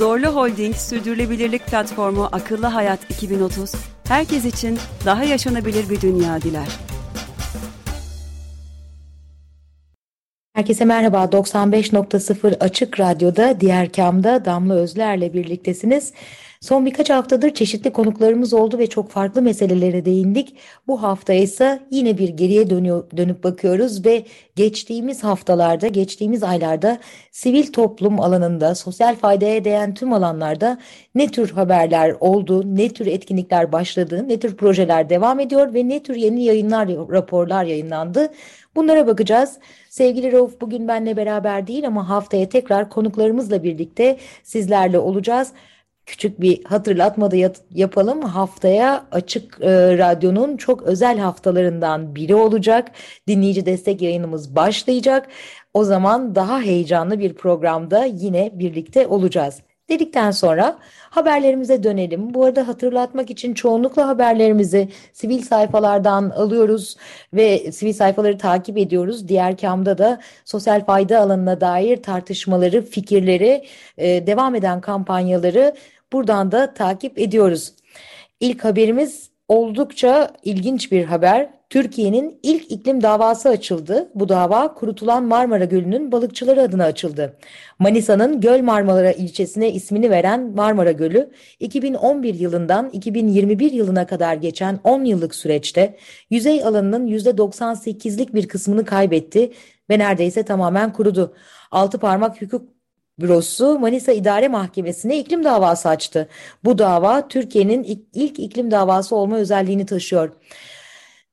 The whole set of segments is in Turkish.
Zorlu Holding Sürdürülebilirlik Platformu Akıllı Hayat 2030, herkes için daha yaşanabilir bir dünya diler. Herkese merhaba. 95.0 Açık Radyo'da Diğer Kam'da Damla Özler'le birliktesiniz. Son birkaç haftadır çeşitli konuklarımız oldu ve çok farklı meselelere değindik. Bu hafta ise yine bir geriye dönüyor, dönüp bakıyoruz ve geçtiğimiz haftalarda, geçtiğimiz aylarda sivil toplum alanında, sosyal faydaya değen tüm alanlarda ne tür haberler oldu, ne tür etkinlikler başladı, ne tür projeler devam ediyor ve ne tür yeni yayınlar, raporlar yayınlandı. Bunlara bakacağız. Sevgili Rauf bugün benle beraber değil ama haftaya tekrar konuklarımızla birlikte sizlerle olacağız küçük bir hatırlatma da yapalım. Haftaya Açık e, Radyo'nun çok özel haftalarından biri olacak. Dinleyici destek yayınımız başlayacak. O zaman daha heyecanlı bir programda yine birlikte olacağız dedikten sonra haberlerimize dönelim. Bu arada hatırlatmak için çoğunlukla haberlerimizi sivil sayfalardan alıyoruz ve sivil sayfaları takip ediyoruz. Diğer kamda da sosyal fayda alanına dair tartışmaları, fikirleri, e, devam eden kampanyaları buradan da takip ediyoruz. İlk haberimiz oldukça ilginç bir haber. Türkiye'nin ilk iklim davası açıldı. Bu dava kurutulan Marmara Gölü'nün balıkçıları adına açıldı. Manisa'nın Göl Marmara ilçesine ismini veren Marmara Gölü 2011 yılından 2021 yılına kadar geçen 10 yıllık süreçte yüzey alanının %98'lik bir kısmını kaybetti ve neredeyse tamamen kurudu. Altı parmak hukuk Bürosu Manisa İdare Mahkemesi'ne iklim davası açtı. Bu dava Türkiye'nin ilk iklim davası olma özelliğini taşıyor.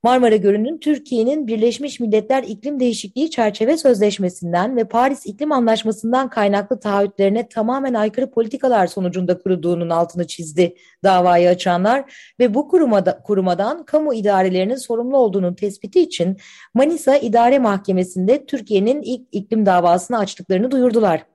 Marmara Gölü'nün Türkiye'nin Birleşmiş Milletler İklim Değişikliği Çerçeve Sözleşmesi'nden ve Paris İklim Anlaşması'ndan kaynaklı taahhütlerine tamamen aykırı politikalar sonucunda kuruduğunun altını çizdi davayı açanlar ve bu kurumada, kurumadan kamu idarelerinin sorumlu olduğunun tespiti için Manisa İdare Mahkemesi'nde Türkiye'nin ilk iklim davasını açtıklarını duyurdular.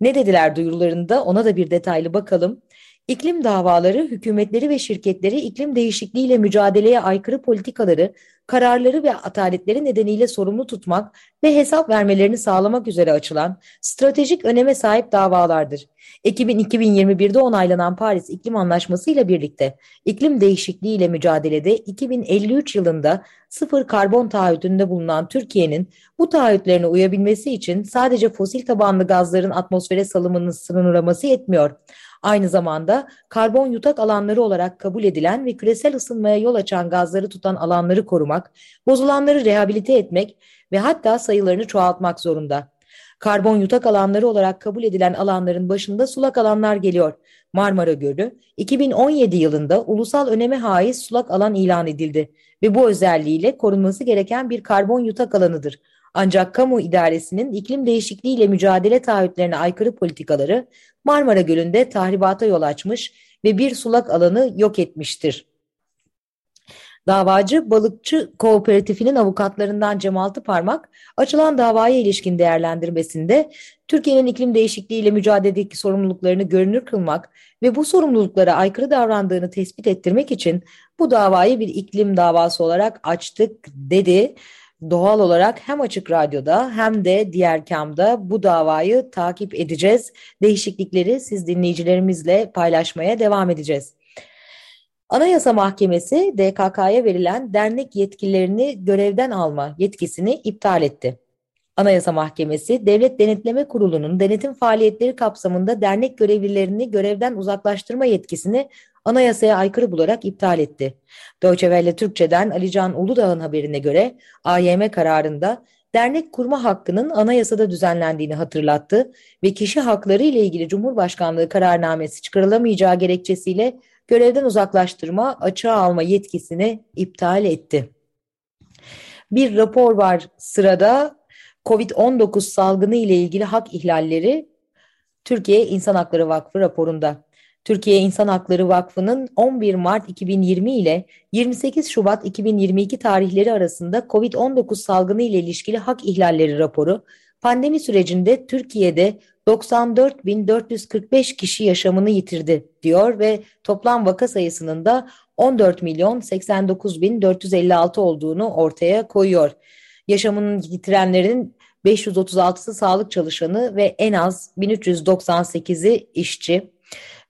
Ne dediler duyurularında ona da bir detaylı bakalım. İklim davaları hükümetleri ve şirketleri iklim değişikliğiyle mücadeleye aykırı politikaları, kararları ve ataletleri nedeniyle sorumlu tutmak ve hesap vermelerini sağlamak üzere açılan stratejik öneme sahip davalardır. Ekim'in 2021'de onaylanan Paris İklim Anlaşması ile birlikte iklim değişikliği ile mücadelede 2053 yılında sıfır karbon taahhütünde bulunan Türkiye'nin bu taahhütlerine uyabilmesi için sadece fosil tabanlı gazların atmosfere salımının sınırlaması yetmiyor. Aynı zamanda karbon yutak alanları olarak kabul edilen ve küresel ısınmaya yol açan gazları tutan alanları korumak, bozulanları rehabilite etmek ve hatta sayılarını çoğaltmak zorunda. Karbon yutak alanları olarak kabul edilen alanların başında sulak alanlar geliyor. Marmara Gölü 2017 yılında ulusal öneme haiz sulak alan ilan edildi ve bu özelliğiyle korunması gereken bir karbon yutak alanıdır. Ancak kamu idaresinin iklim değişikliğiyle mücadele taahhütlerine aykırı politikaları Marmara Gölü'nde tahribata yol açmış ve bir sulak alanı yok etmiştir. Davacı Balıkçı Kooperatifinin avukatlarından Cemal Parmak açılan davaya ilişkin değerlendirmesinde Türkiye'nin iklim değişikliğiyle mücadeledeki sorumluluklarını görünür kılmak ve bu sorumluluklara aykırı davrandığını tespit ettirmek için bu davayı bir iklim davası olarak açtık dedi doğal olarak hem Açık Radyo'da hem de diğer kamda bu davayı takip edeceğiz. Değişiklikleri siz dinleyicilerimizle paylaşmaya devam edeceğiz. Anayasa Mahkemesi DKK'ya verilen dernek yetkililerini görevden alma yetkisini iptal etti. Anayasa Mahkemesi, Devlet Denetleme Kurulu'nun denetim faaliyetleri kapsamında dernek görevlilerini görevden uzaklaştırma yetkisini anayasaya aykırı bularak iptal etti. Deutsche Türkçe'den Alican Uludağ'ın haberine göre AYM kararında dernek kurma hakkının anayasada düzenlendiğini hatırlattı ve kişi hakları ile ilgili Cumhurbaşkanlığı kararnamesi çıkarılamayacağı gerekçesiyle görevden uzaklaştırma, açığa alma yetkisini iptal etti. Bir rapor var sırada COVID-19 salgını ile ilgili hak ihlalleri Türkiye İnsan Hakları Vakfı raporunda. Türkiye İnsan Hakları Vakfı'nın 11 Mart 2020 ile 28 Şubat 2022 tarihleri arasında COVID-19 salgını ile ilişkili hak ihlalleri raporu, pandemi sürecinde Türkiye'de 94.445 kişi yaşamını yitirdi diyor ve toplam vaka sayısının da 14 milyon 89.456 olduğunu ortaya koyuyor. Yaşamını yitirenlerin 536'sı sağlık çalışanı ve en az 1398'i işçi.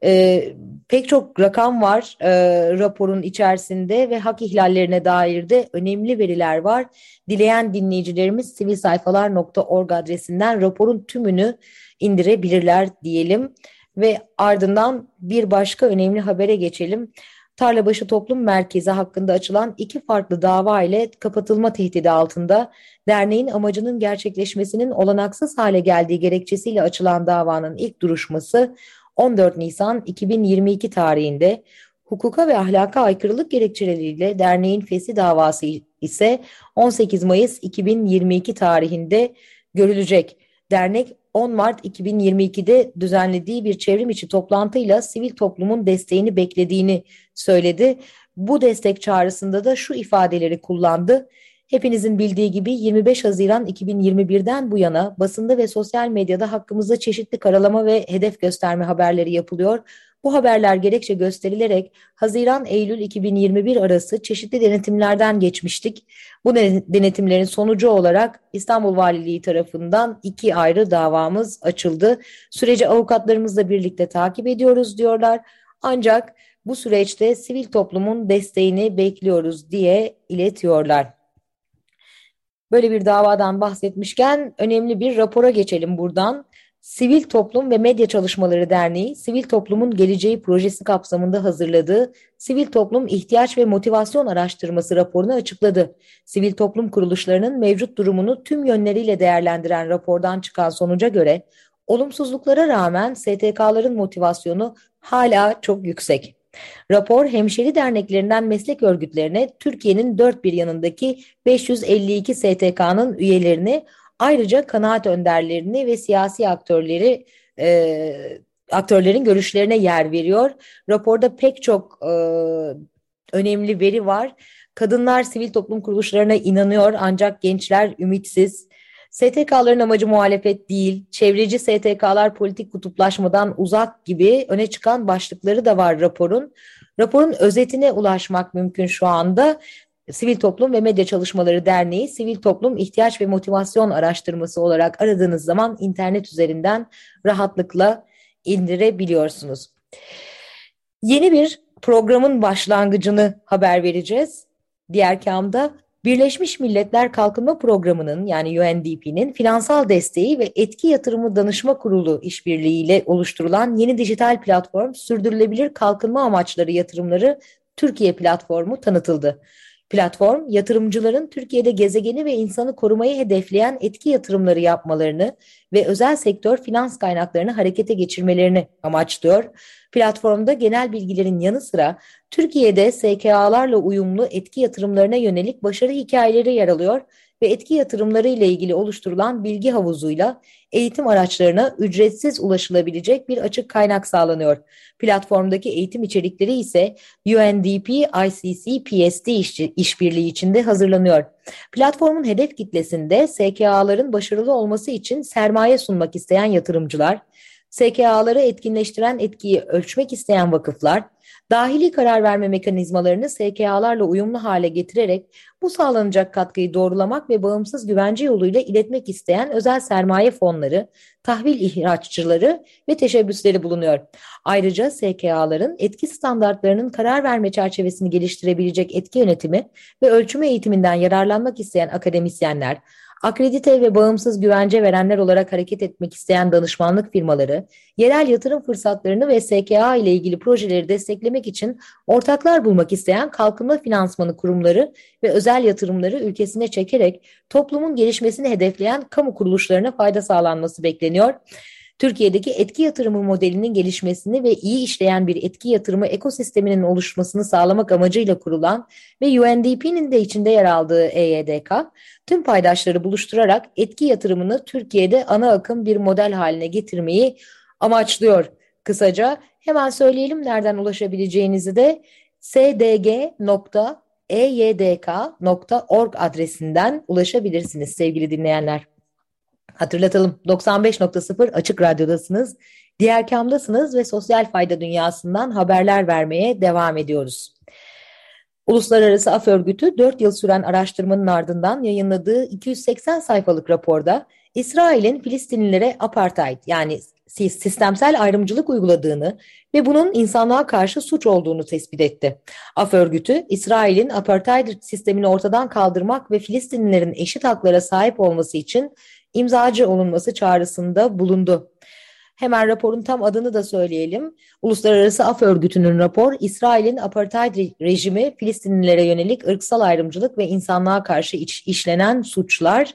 E, pek çok rakam var e, raporun içerisinde ve hak ihlallerine dair de önemli veriler var. Dileyen dinleyicilerimiz sivilsayfalar.org adresinden raporun tümünü indirebilirler diyelim. Ve ardından bir başka önemli habere geçelim. Tarlabaşı Toplum Merkezi hakkında açılan iki farklı dava ile kapatılma tehdidi altında derneğin amacının gerçekleşmesinin olanaksız hale geldiği gerekçesiyle açılan davanın ilk duruşması 14 Nisan 2022 tarihinde hukuka ve ahlaka aykırılık gerekçeleriyle derneğin fesi davası ise 18 Mayıs 2022 tarihinde görülecek. Dernek 10 Mart 2022'de düzenlediği bir çevrim içi toplantıyla sivil toplumun desteğini beklediğini söyledi. Bu destek çağrısında da şu ifadeleri kullandı. Hepinizin bildiği gibi 25 Haziran 2021'den bu yana basında ve sosyal medyada hakkımızda çeşitli karalama ve hedef gösterme haberleri yapılıyor. Bu haberler gerekçe gösterilerek Haziran-Eylül 2021 arası çeşitli denetimlerden geçmiştik. Bu denetimlerin sonucu olarak İstanbul Valiliği tarafından iki ayrı davamız açıldı. Süreci avukatlarımızla birlikte takip ediyoruz diyorlar. Ancak bu süreçte sivil toplumun desteğini bekliyoruz diye iletiyorlar. Böyle bir davadan bahsetmişken önemli bir rapora geçelim buradan. Sivil Toplum ve Medya Çalışmaları Derneği, Sivil Toplumun Geleceği projesi kapsamında hazırladığı Sivil Toplum İhtiyaç ve Motivasyon Araştırması raporunu açıkladı. Sivil toplum kuruluşlarının mevcut durumunu tüm yönleriyle değerlendiren rapordan çıkan sonuca göre olumsuzluklara rağmen STK'ların motivasyonu hala çok yüksek. Rapor hemşeri derneklerinden meslek örgütlerine Türkiye'nin dört bir yanındaki 552 STK'nın üyelerini ayrıca kanaat önderlerini ve siyasi aktörleri e, aktörlerin görüşlerine yer veriyor. Raporda pek çok e, önemli veri var. Kadınlar sivil toplum kuruluşlarına inanıyor ancak gençler ümitsiz. STK'ların amacı muhalefet değil, çevreci STK'lar politik kutuplaşmadan uzak gibi öne çıkan başlıkları da var raporun. Raporun özetine ulaşmak mümkün şu anda. Sivil Toplum ve Medya Çalışmaları Derneği Sivil Toplum İhtiyaç ve Motivasyon Araştırması olarak aradığınız zaman internet üzerinden rahatlıkla indirebiliyorsunuz. Yeni bir programın başlangıcını haber vereceğiz. Diğer kamda Birleşmiş Milletler Kalkınma Programı'nın yani UNDP'nin finansal desteği ve etki yatırımı danışma kurulu işbirliğiyle oluşturulan yeni dijital platform sürdürülebilir kalkınma amaçları yatırımları Türkiye platformu tanıtıldı. Platform, yatırımcıların Türkiye'de gezegeni ve insanı korumayı hedefleyen etki yatırımları yapmalarını ve özel sektör finans kaynaklarını harekete geçirmelerini amaçlıyor. Platformda genel bilgilerin yanı sıra Türkiye'de SKA'larla uyumlu etki yatırımlarına yönelik başarı hikayeleri yer alıyor ve etki yatırımları ile ilgili oluşturulan bilgi havuzuyla eğitim araçlarına ücretsiz ulaşılabilecek bir açık kaynak sağlanıyor. Platformdaki eğitim içerikleri ise UNDP, ICC, PSD işbirliği içinde hazırlanıyor. Platformun hedef kitlesinde SKA'ların başarılı olması için sermaye sunmak isteyen yatırımcılar, SKA'ları etkinleştiren etkiyi ölçmek isteyen vakıflar, dahili karar verme mekanizmalarını SKA'larla uyumlu hale getirerek bu sağlanacak katkıyı doğrulamak ve bağımsız güvence yoluyla iletmek isteyen özel sermaye fonları, tahvil ihraççıları ve teşebbüsleri bulunuyor. Ayrıca SKA'ların etki standartlarının karar verme çerçevesini geliştirebilecek etki yönetimi ve ölçümü eğitiminden yararlanmak isteyen akademisyenler, akredite ve bağımsız güvence verenler olarak hareket etmek isteyen danışmanlık firmaları, yerel yatırım fırsatlarını ve SKA ile ilgili projeleri desteklemek için ortaklar bulmak isteyen kalkınma finansmanı kurumları ve özel yatırımları ülkesine çekerek toplumun gelişmesini hedefleyen kamu kuruluşlarına fayda sağlanması bekleniyor. Türkiye'deki etki yatırımı modelinin gelişmesini ve iyi işleyen bir etki yatırımı ekosisteminin oluşmasını sağlamak amacıyla kurulan ve UNDP'nin de içinde yer aldığı EYDK, tüm paydaşları buluşturarak etki yatırımını Türkiye'de ana akım bir model haline getirmeyi amaçlıyor kısaca. Hemen söyleyelim nereden ulaşabileceğinizi de sdg.eydk.org adresinden ulaşabilirsiniz sevgili dinleyenler. Hatırlatalım 95.0 Açık Radyo'dasınız. Diğer kamdasınız ve sosyal fayda dünyasından haberler vermeye devam ediyoruz. Uluslararası Af Örgütü 4 yıl süren araştırmanın ardından yayınladığı 280 sayfalık raporda İsrail'in Filistinlilere apartheid yani sistemsel ayrımcılık uyguladığını ve bunun insanlığa karşı suç olduğunu tespit etti. Af örgütü, İsrail'in apartheid sistemini ortadan kaldırmak ve Filistinlilerin eşit haklara sahip olması için imzacı olunması çağrısında bulundu. Hemen raporun tam adını da söyleyelim. Uluslararası Af Örgütü'nün rapor, İsrail'in apartheid rejimi Filistinlilere yönelik ırksal ayrımcılık ve insanlığa karşı iş, işlenen suçlar,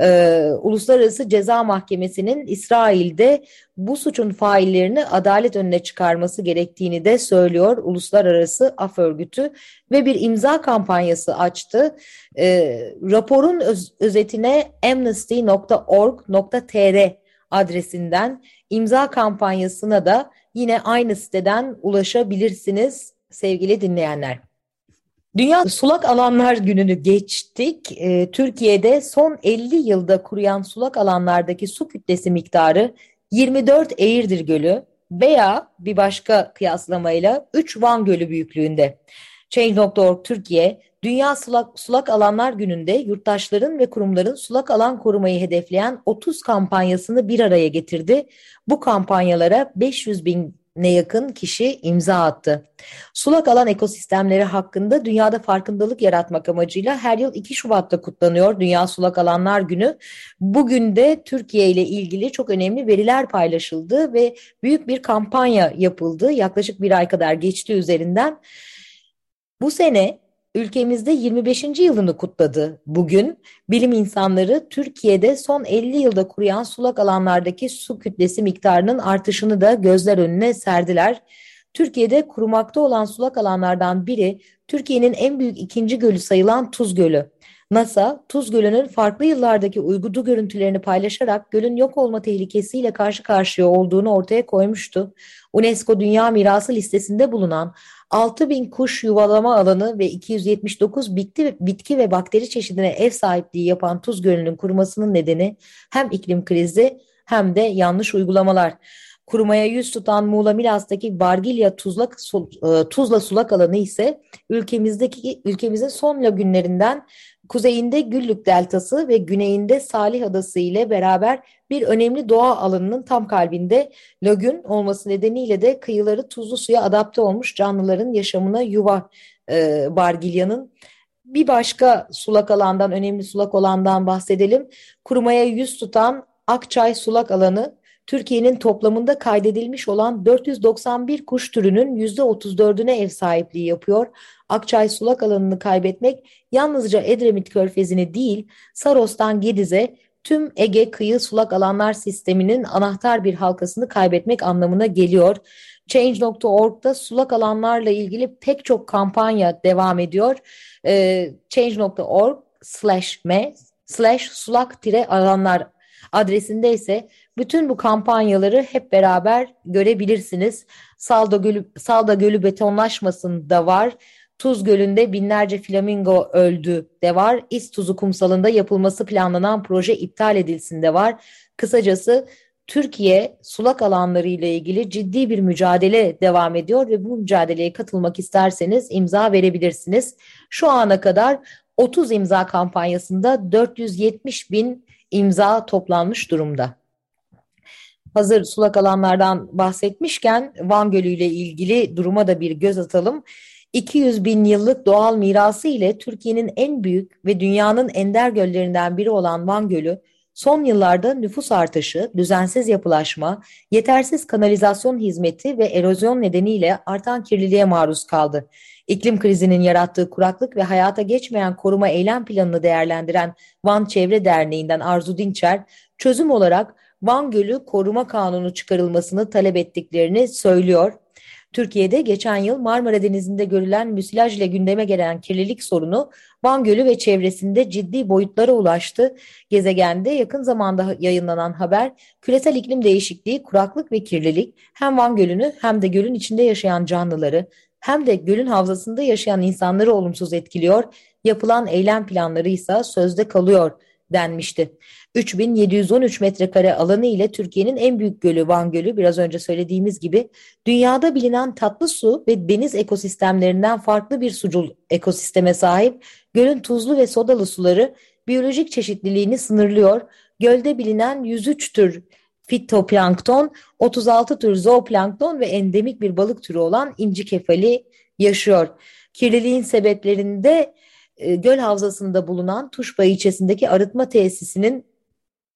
e, Uluslararası Ceza Mahkemesi'nin İsrail'de bu suçun faillerini adalet önüne çıkarması gerektiğini de söylüyor Uluslararası Af Örgütü ve bir imza kampanyası açtı. E, raporun öz, özetine amnesty.org.tr adresinden imza kampanyasına da yine aynı siteden ulaşabilirsiniz sevgili dinleyenler. Dünya Sulak Alanlar Günü'nü geçtik. Ee, Türkiye'de son 50 yılda kuruyan sulak alanlardaki su kütlesi miktarı 24 Eğirdir Gölü veya bir başka kıyaslamayla 3 Van Gölü büyüklüğünde. Change.org Türkiye, Dünya Sulak, Sulak Alanlar Günü'nde yurttaşların ve kurumların sulak alan korumayı hedefleyen 30 kampanyasını bir araya getirdi. Bu kampanyalara 500 bin ne yakın kişi imza attı. Sulak alan ekosistemleri hakkında dünyada farkındalık yaratmak amacıyla her yıl 2 Şubat'ta kutlanıyor Dünya Sulak Alanlar Günü. Bugün de Türkiye ile ilgili çok önemli veriler paylaşıldı ve büyük bir kampanya yapıldı. Yaklaşık bir ay kadar geçti üzerinden. Bu sene ülkemizde 25. yılını kutladı bugün. Bilim insanları Türkiye'de son 50 yılda kuruyan sulak alanlardaki su kütlesi miktarının artışını da gözler önüne serdiler. Türkiye'de kurumakta olan sulak alanlardan biri Türkiye'nin en büyük ikinci gölü sayılan Tuz Gölü. NASA, Tuz Gölü'nün farklı yıllardaki uygudu görüntülerini paylaşarak gölün yok olma tehlikesiyle karşı karşıya olduğunu ortaya koymuştu. UNESCO Dünya Mirası listesinde bulunan 6000 kuş yuvalama alanı ve 279 bitki, bitki ve bakteri çeşidine ev sahipliği yapan Tuz Gölü'nün kurumasının nedeni hem iklim krizi hem de yanlış uygulamalar. Kurumaya yüz tutan Muğla Milas'taki Vargilya Tuzla, e, Tuzla Sulak alanı ise ülkemizdeki ülkemizin son lagünlerinden kuzeyinde Güllük Deltası ve güneyinde Salih Adası ile beraber bir önemli doğa alanının tam kalbinde lagün olması nedeniyle de kıyıları tuzlu suya adapte olmuş canlıların yaşamına yuva e, Bargilya'nın. Bir başka sulak alandan, önemli sulak alandan bahsedelim. Kurumaya yüz tutan Akçay sulak alanı Türkiye'nin toplamında kaydedilmiş olan 491 kuş türünün %34'üne ev sahipliği yapıyor. Akçay sulak alanını kaybetmek yalnızca Edremit Körfezi'ni değil, Saros'tan Gediz'e tüm Ege kıyı sulak alanlar sisteminin anahtar bir halkasını kaybetmek anlamına geliyor. Change.org'da sulak alanlarla ilgili pek çok kampanya devam ediyor. Ee, Change.org slash me slash sulak tire alanlar adresinde ise bütün bu kampanyaları hep beraber görebilirsiniz. Salda Gölü, Salda Gölü betonlaşmasın da var. Tuz Gölü'nde binlerce flamingo öldü de var. İz Tuzu kumsalında yapılması planlanan proje iptal edilsin de var. Kısacası Türkiye sulak alanları ile ilgili ciddi bir mücadele devam ediyor ve bu mücadeleye katılmak isterseniz imza verebilirsiniz. Şu ana kadar 30 imza kampanyasında 470 bin imza toplanmış durumda. Hazır sulak alanlardan bahsetmişken Van Gölü ile ilgili duruma da bir göz atalım. 200 bin yıllık doğal mirası ile Türkiye'nin en büyük ve dünyanın ender göllerinden biri olan Van Gölü, son yıllarda nüfus artışı, düzensiz yapılaşma, yetersiz kanalizasyon hizmeti ve erozyon nedeniyle artan kirliliğe maruz kaldı. İklim krizinin yarattığı kuraklık ve hayata geçmeyen koruma eylem planını değerlendiren Van Çevre Derneği'nden Arzu Dinçer, çözüm olarak Van Gölü Koruma Kanunu çıkarılmasını talep ettiklerini söylüyor. Türkiye'de geçen yıl Marmara Denizi'nde görülen müsilaj ile gündeme gelen kirlilik sorunu Van Gölü ve çevresinde ciddi boyutlara ulaştı. Gezegende yakın zamanda yayınlanan haber küresel iklim değişikliği, kuraklık ve kirlilik hem Van Gölü'nü hem de gölün içinde yaşayan canlıları hem de gölün havzasında yaşayan insanları olumsuz etkiliyor. Yapılan eylem planları ise sözde kalıyor denmişti. 3713 metrekare alanı ile Türkiye'nin en büyük gölü Van Gölü biraz önce söylediğimiz gibi dünyada bilinen tatlı su ve deniz ekosistemlerinden farklı bir sucul ekosisteme sahip. Gölün tuzlu ve sodalı suları biyolojik çeşitliliğini sınırlıyor. Gölde bilinen 103 tür fitoplankton, 36 tür zooplankton ve endemik bir balık türü olan inci kefali yaşıyor. Kirliliğin sebeplerinde e, göl havzasında bulunan Tuşba ilçesindeki arıtma tesisinin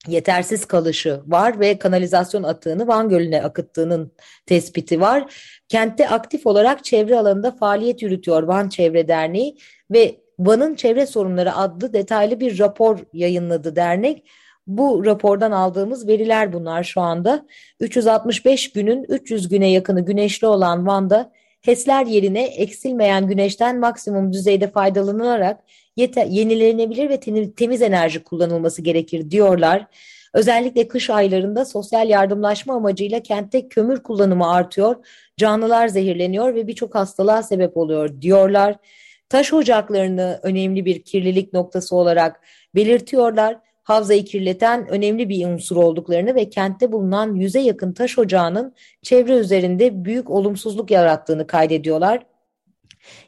yetersiz kalışı var ve kanalizasyon atığını Van Gölü'ne akıttığının tespiti var. Kentte aktif olarak çevre alanında faaliyet yürütüyor Van Çevre Derneği ve Van'ın Çevre Sorunları adlı detaylı bir rapor yayınladı dernek. Bu rapordan aldığımız veriler bunlar şu anda. 365 günün 300 güne yakını güneşli olan Van'da HES'ler yerine eksilmeyen güneşten maksimum düzeyde faydalanılarak yenilenebilir ve temiz enerji kullanılması gerekir diyorlar. Özellikle kış aylarında sosyal yardımlaşma amacıyla kentte kömür kullanımı artıyor, canlılar zehirleniyor ve birçok hastalığa sebep oluyor diyorlar. Taş ocaklarını önemli bir kirlilik noktası olarak belirtiyorlar havzayı kirleten önemli bir unsur olduklarını ve kentte bulunan yüze yakın taş ocağının çevre üzerinde büyük olumsuzluk yarattığını kaydediyorlar.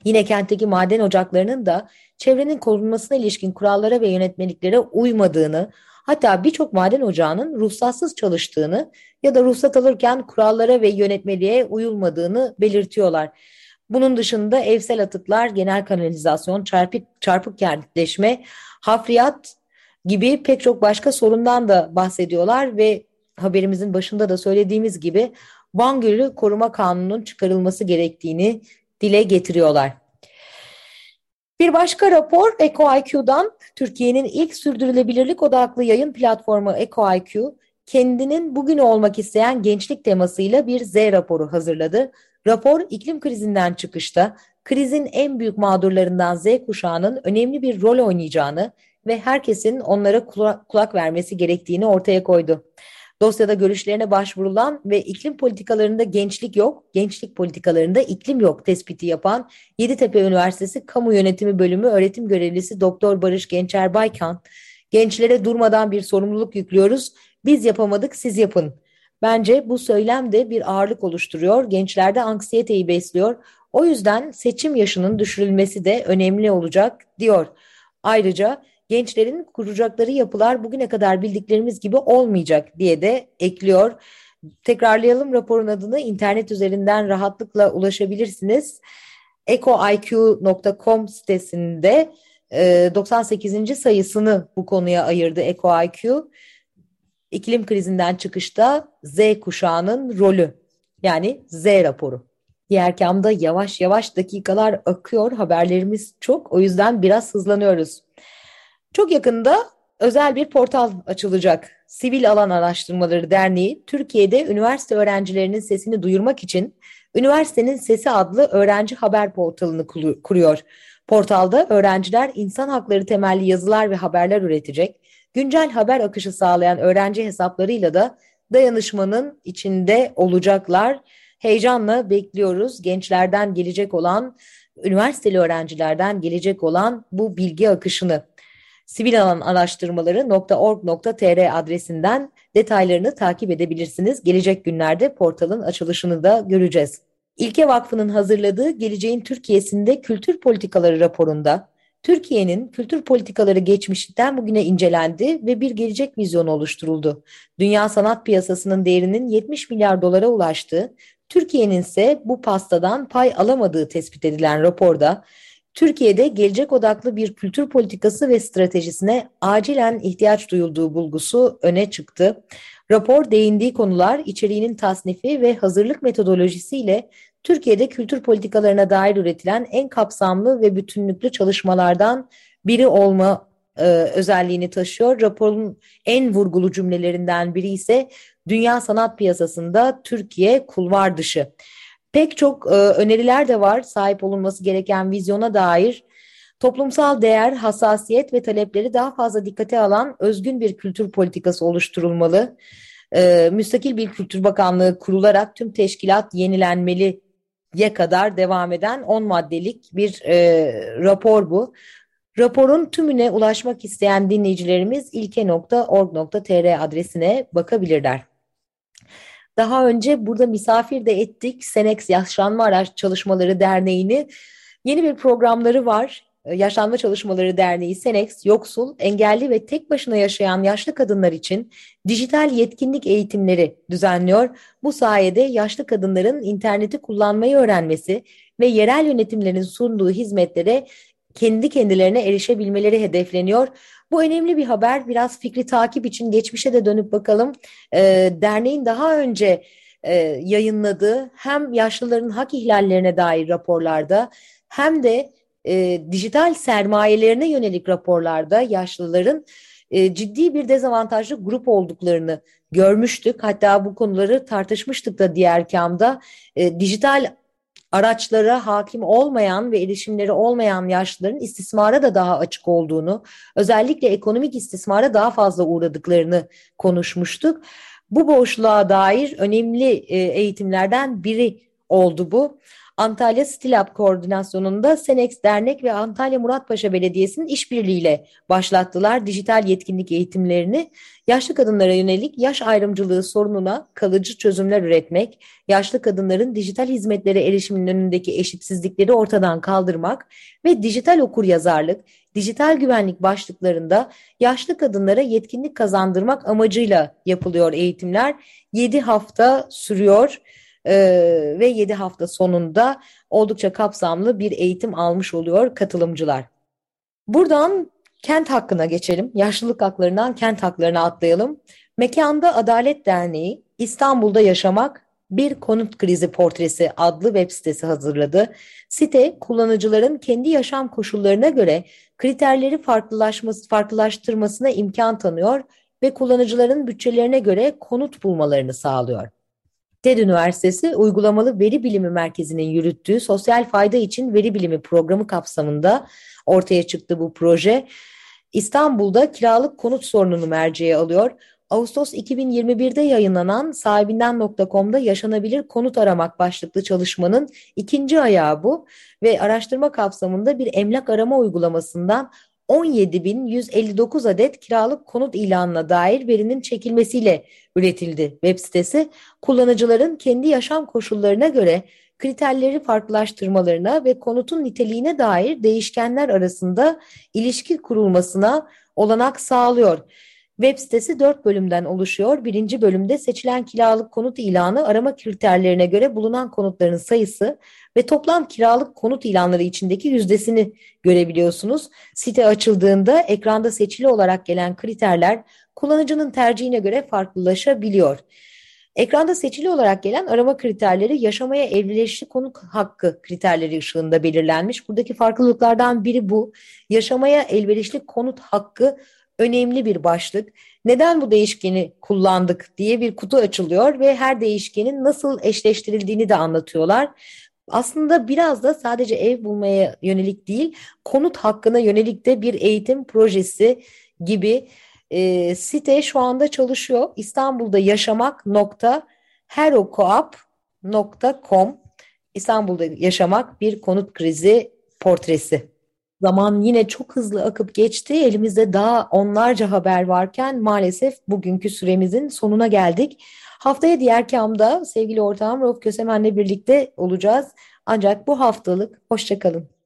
Yine kentteki maden ocaklarının da çevrenin korunmasına ilişkin kurallara ve yönetmeliklere uymadığını, hatta birçok maden ocağının ruhsatsız çalıştığını ya da ruhsat alırken kurallara ve yönetmeliğe uyulmadığını belirtiyorlar. Bunun dışında evsel atıklar, genel kanalizasyon, çarpık, çarpık kentleşme, hafriyat gibi pek çok başka sorundan da bahsediyorlar ve haberimizin başında da söylediğimiz gibi Van Gölü Koruma Kanunu'nun çıkarılması gerektiğini dile getiriyorlar. Bir başka rapor EcoIQ'dan Türkiye'nin ilk sürdürülebilirlik odaklı yayın platformu EcoIQ kendinin bugün olmak isteyen gençlik temasıyla bir Z raporu hazırladı. Rapor iklim krizinden çıkışta krizin en büyük mağdurlarından Z kuşağının önemli bir rol oynayacağını ve herkesin onlara kulak vermesi gerektiğini ortaya koydu. Dosyada görüşlerine başvurulan ve iklim politikalarında gençlik yok, gençlik politikalarında iklim yok tespiti yapan Yeditepe Üniversitesi Kamu Yönetimi Bölümü öğretim görevlisi Doktor Barış Gençer Baykan, gençlere durmadan bir sorumluluk yüklüyoruz, biz yapamadık siz yapın. Bence bu söylem de bir ağırlık oluşturuyor, gençlerde anksiyeteyi besliyor. O yüzden seçim yaşının düşürülmesi de önemli olacak diyor. Ayrıca gençlerin kuracakları yapılar bugüne kadar bildiklerimiz gibi olmayacak diye de ekliyor. Tekrarlayalım raporun adını internet üzerinden rahatlıkla ulaşabilirsiniz. ecoiq.com sitesinde 98. E, sayısını bu konuya ayırdı EcoIQ. İklim krizinden çıkışta Z kuşağının rolü yani Z raporu. Diğer kamda yavaş yavaş dakikalar akıyor haberlerimiz çok o yüzden biraz hızlanıyoruz. Çok yakında özel bir portal açılacak. Sivil Alan Araştırmaları Derneği Türkiye'de üniversite öğrencilerinin sesini duyurmak için Üniversitenin Sesi adlı öğrenci haber portalını kuruyor. Portalda öğrenciler insan hakları temelli yazılar ve haberler üretecek. Güncel haber akışı sağlayan öğrenci hesaplarıyla da dayanışmanın içinde olacaklar. Heyecanla bekliyoruz gençlerden gelecek olan, üniversiteli öğrencilerden gelecek olan bu bilgi akışını sivil alan araştırmaları.org.tr adresinden detaylarını takip edebilirsiniz. Gelecek günlerde portalın açılışını da göreceğiz. İlke Vakfı'nın hazırladığı Geleceğin Türkiye'sinde Kültür Politikaları raporunda Türkiye'nin kültür politikaları geçmişten bugüne incelendi ve bir gelecek vizyonu oluşturuldu. Dünya sanat piyasasının değerinin 70 milyar dolara ulaştığı, Türkiye'nin ise bu pastadan pay alamadığı tespit edilen raporda Türkiye'de gelecek odaklı bir kültür politikası ve stratejisine acilen ihtiyaç duyulduğu bulgusu öne çıktı. Rapor değindiği konular içeriğinin tasnifi ve hazırlık metodolojisiyle Türkiye'de kültür politikalarına dair üretilen en kapsamlı ve bütünlüklü çalışmalardan biri olma e, özelliğini taşıyor. Raporun en vurgulu cümlelerinden biri ise dünya sanat piyasasında Türkiye kulvar dışı. Pek çok e, öneriler de var sahip olunması gereken vizyona dair. Toplumsal değer, hassasiyet ve talepleri daha fazla dikkate alan özgün bir kültür politikası oluşturulmalı. E, müstakil bir kültür bakanlığı kurularak tüm teşkilat yenilenmeli ye kadar devam eden 10 maddelik bir e, rapor bu. Raporun tümüne ulaşmak isteyen dinleyicilerimiz ilke.org.tr adresine bakabilirler. Daha önce burada misafir de ettik Senex Yaşlanma Araç Çalışmaları Derneği'ni. Yeni bir programları var. Ee, Yaşlanma Çalışmaları Derneği Senex, yoksul, engelli ve tek başına yaşayan yaşlı kadınlar için dijital yetkinlik eğitimleri düzenliyor. Bu sayede yaşlı kadınların interneti kullanmayı öğrenmesi ve yerel yönetimlerin sunduğu hizmetlere kendi kendilerine erişebilmeleri hedefleniyor. Bu önemli bir haber. Biraz fikri takip için geçmişe de dönüp bakalım. E, derneğin daha önce e, yayınladığı hem yaşlıların hak ihlallerine dair raporlarda hem de e, dijital sermayelerine yönelik raporlarda yaşlıların e, ciddi bir dezavantajlı grup olduklarını görmüştük. Hatta bu konuları tartışmıştık da diğer kamda. E, dijital araçlara hakim olmayan ve erişimleri olmayan yaşlıların istismara da daha açık olduğunu, özellikle ekonomik istismara daha fazla uğradıklarını konuşmuştuk. Bu boşluğa dair önemli e, eğitimlerden biri oldu bu. Antalya Stilab koordinasyonunda Senex Dernek ve Antalya Muratpaşa Belediyesi'nin işbirliğiyle başlattılar dijital yetkinlik eğitimlerini. Yaşlı kadınlara yönelik yaş ayrımcılığı sorununa kalıcı çözümler üretmek, yaşlı kadınların dijital hizmetlere erişiminin önündeki eşitsizlikleri ortadan kaldırmak ve dijital okur yazarlık, dijital güvenlik başlıklarında yaşlı kadınlara yetkinlik kazandırmak amacıyla yapılıyor eğitimler. 7 hafta sürüyor e, ve 7 hafta sonunda oldukça kapsamlı bir eğitim almış oluyor katılımcılar. Buradan kent hakkına geçelim. Yaşlılık haklarından kent haklarına atlayalım. Mekanda Adalet Derneği İstanbul'da yaşamak bir konut krizi portresi adlı web sitesi hazırladı. Site kullanıcıların kendi yaşam koşullarına göre kriterleri farklılaşması, farklılaştırmasına imkan tanıyor ve kullanıcıların bütçelerine göre konut bulmalarını sağlıyor. TED Üniversitesi Uygulamalı Veri Bilimi Merkezi'nin yürüttüğü sosyal fayda için veri bilimi programı kapsamında ortaya çıktı bu proje. İstanbul'da kiralık konut sorununu merceğe alıyor. Ağustos 2021'de yayınlanan sahibinden.com'da yaşanabilir konut aramak başlıklı çalışmanın ikinci ayağı bu ve araştırma kapsamında bir emlak arama uygulamasından 17.159 adet kiralık konut ilanına dair verinin çekilmesiyle üretildi web sitesi. Kullanıcıların kendi yaşam koşullarına göre kriterleri farklılaştırmalarına ve konutun niteliğine dair değişkenler arasında ilişki kurulmasına olanak sağlıyor. Web sitesi dört bölümden oluşuyor. Birinci bölümde seçilen kiralık konut ilanı arama kriterlerine göre bulunan konutların sayısı ve toplam kiralık konut ilanları içindeki yüzdesini görebiliyorsunuz. Site açıldığında ekranda seçili olarak gelen kriterler kullanıcının tercihine göre farklılaşabiliyor. Ekranda seçili olarak gelen arama kriterleri yaşamaya evlileşli konuk hakkı kriterleri ışığında belirlenmiş. Buradaki farklılıklardan biri bu. Yaşamaya elverişli konut hakkı önemli bir başlık. Neden bu değişkeni kullandık diye bir kutu açılıyor ve her değişkenin nasıl eşleştirildiğini de anlatıyorlar. Aslında biraz da sadece ev bulmaya yönelik değil, konut hakkına yönelik de bir eğitim projesi gibi e, site şu anda çalışıyor. İstanbul'da yaşamak nokta herocoop.com İstanbul'da yaşamak bir konut krizi portresi. Zaman yine çok hızlı akıp geçti. Elimizde daha onlarca haber varken maalesef bugünkü süremizin sonuna geldik. Haftaya diğer kamda sevgili ortağım Rauf Kösemen'le birlikte olacağız. Ancak bu haftalık hoşçakalın.